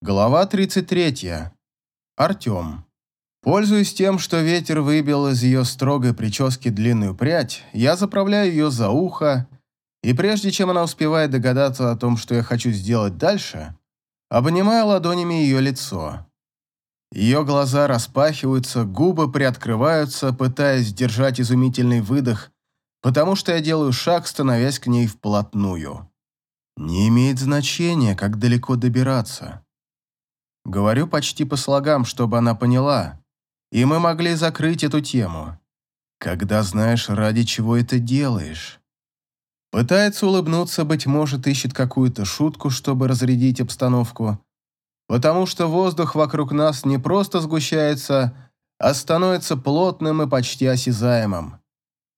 Глава 33. Артем. Пользуясь тем, что ветер выбил из ее строгой прически длинную прядь, я заправляю ее за ухо, и прежде чем она успевает догадаться о том, что я хочу сделать дальше, обнимаю ладонями ее лицо. Ее глаза распахиваются, губы приоткрываются, пытаясь сдержать изумительный выдох, потому что я делаю шаг, становясь к ней вплотную. Не имеет значения, как далеко добираться. Говорю почти по слогам, чтобы она поняла, и мы могли закрыть эту тему. Когда знаешь, ради чего это делаешь. Пытается улыбнуться, быть может, ищет какую-то шутку, чтобы разрядить обстановку, потому что воздух вокруг нас не просто сгущается, а становится плотным и почти осязаемым.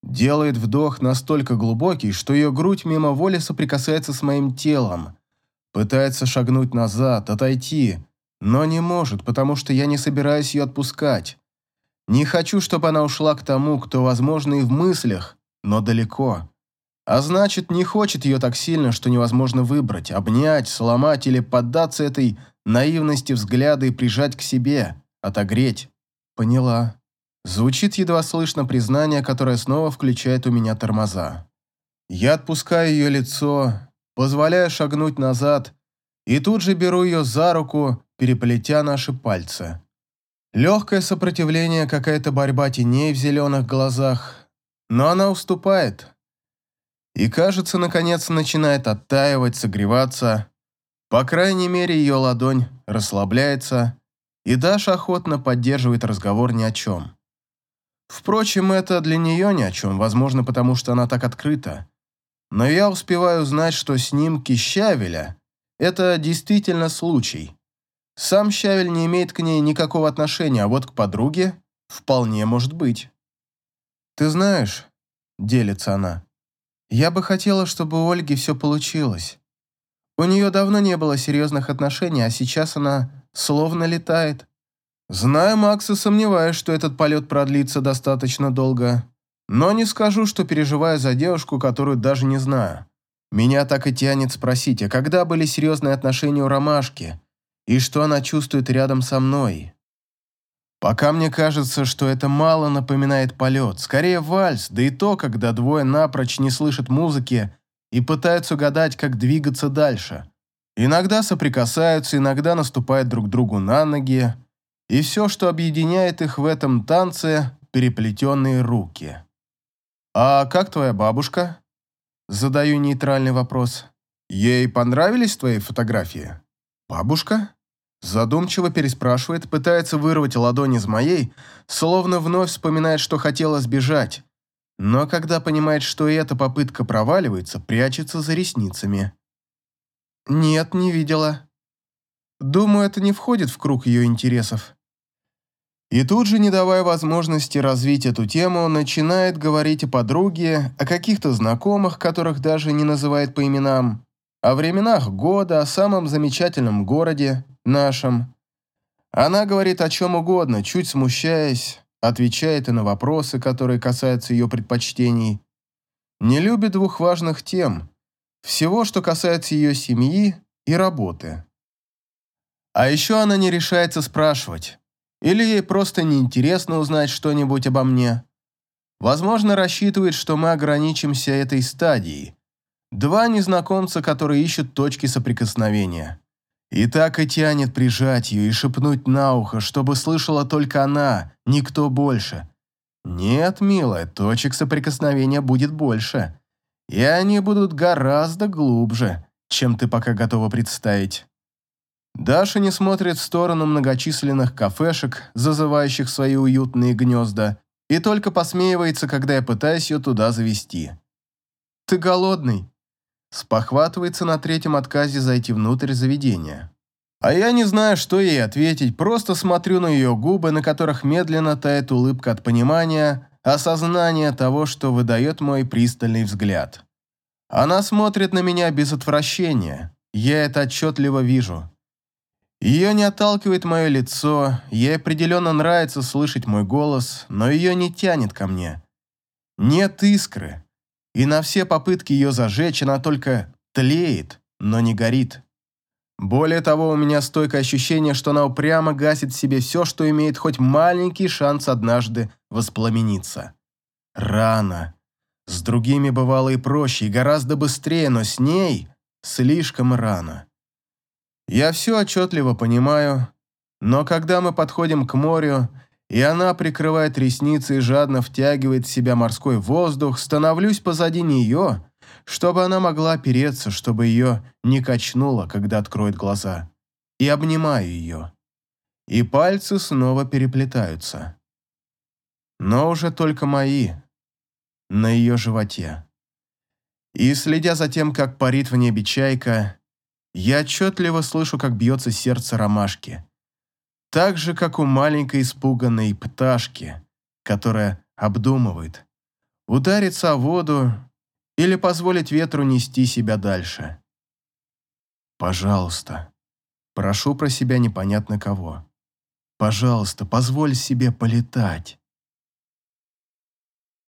Делает вдох настолько глубокий, что ее грудь мимо воли соприкасается с моим телом. Пытается шагнуть назад, отойти, но не может, потому что я не собираюсь ее отпускать. Не хочу, чтобы она ушла к тому, кто, возможно, и в мыслях, но далеко. А значит, не хочет ее так сильно, что невозможно выбрать, обнять, сломать или поддаться этой наивности взгляда и прижать к себе, отогреть. Поняла. Звучит едва слышно признание, которое снова включает у меня тормоза. Я отпускаю ее лицо, позволяю шагнуть назад и тут же беру ее за руку, переплетя наши пальцы. Легкое сопротивление, какая-то борьба теней в зеленых глазах, но она уступает. И, кажется, наконец начинает оттаивать, согреваться. По крайней мере, ее ладонь расслабляется, и Даша охотно поддерживает разговор ни о чем. Впрочем, это для нее ни о чем, возможно, потому что она так открыта. Но я успеваю узнать, что снимки Щавеля – это действительно случай. Сам Щавель не имеет к ней никакого отношения, а вот к подруге вполне может быть. «Ты знаешь», — делится она, — «я бы хотела, чтобы у Ольги все получилось. У нее давно не было серьезных отношений, а сейчас она словно летает. Знаю Макса, сомневаюсь, что этот полет продлится достаточно долго, но не скажу, что переживаю за девушку, которую даже не знаю. Меня так и тянет спросить, а когда были серьезные отношения у Ромашки?» И что она чувствует рядом со мной. Пока мне кажется, что это мало напоминает полет, скорее вальс, да и то, когда двое напрочь не слышат музыки и пытаются угадать, как двигаться дальше. Иногда соприкасаются, иногда наступают друг другу на ноги, и все, что объединяет их в этом танце – переплетенные руки. «А как твоя бабушка?» Задаю нейтральный вопрос. «Ей понравились твои фотографии?» «Бабушка?» Задумчиво переспрашивает, пытается вырвать ладонь из моей, словно вновь вспоминает, что хотела сбежать. Но когда понимает, что и эта попытка проваливается, прячется за ресницами. «Нет, не видела. Думаю, это не входит в круг ее интересов». И тут же, не давая возможности развить эту тему, начинает говорить о подруге, о каких-то знакомых, которых даже не называет по именам, о временах года, о самом замечательном городе, нашем. Она говорит о чем угодно, чуть смущаясь, отвечает и на вопросы, которые касаются ее предпочтений. Не любит двух важных тем, всего, что касается ее семьи и работы. А еще она не решается спрашивать, или ей просто неинтересно узнать что-нибудь обо мне. Возможно, рассчитывает, что мы ограничимся этой стадией – Два незнакомца, которые ищут точки соприкосновения. И так и тянет прижать ее и шепнуть на ухо, чтобы слышала только она, никто больше. Нет, милая, точек соприкосновения будет больше. И они будут гораздо глубже, чем ты пока готова представить. Даша не смотрит в сторону многочисленных кафешек, зазывающих свои уютные гнезда, и только посмеивается, когда я пытаюсь ее туда завести. «Ты голодный?» Спохватывается на третьем отказе зайти внутрь заведения. А я не знаю, что ей ответить, просто смотрю на ее губы, на которых медленно тает улыбка от понимания, осознания того, что выдает мой пристальный взгляд. Она смотрит на меня без отвращения, я это отчетливо вижу. Ее не отталкивает мое лицо, ей определенно нравится слышать мой голос, но ее не тянет ко мне. Нет искры, и на все попытки ее зажечь она только тлеет, но не горит. Более того, у меня стойкое ощущение, что она упрямо гасит в себе все, что имеет хоть маленький шанс однажды воспламениться. Рано. С другими бывало и проще, и гораздо быстрее, но с ней слишком рано. Я все отчетливо понимаю, но когда мы подходим к морю, и она прикрывает ресницы и жадно втягивает в себя морской воздух, становлюсь позади нее, чтобы она могла опереться, чтобы ее не качнуло, когда откроет глаза, и обнимаю ее. И пальцы снова переплетаются. Но уже только мои, на ее животе. И следя за тем, как парит в небе чайка, я отчетливо слышу, как бьется сердце ромашки. Так же, как у маленькой испуганной пташки, которая обдумывает, удариться о воду или позволить ветру нести себя дальше. Пожалуйста, прошу про себя непонятно кого. Пожалуйста, позволь себе полетать.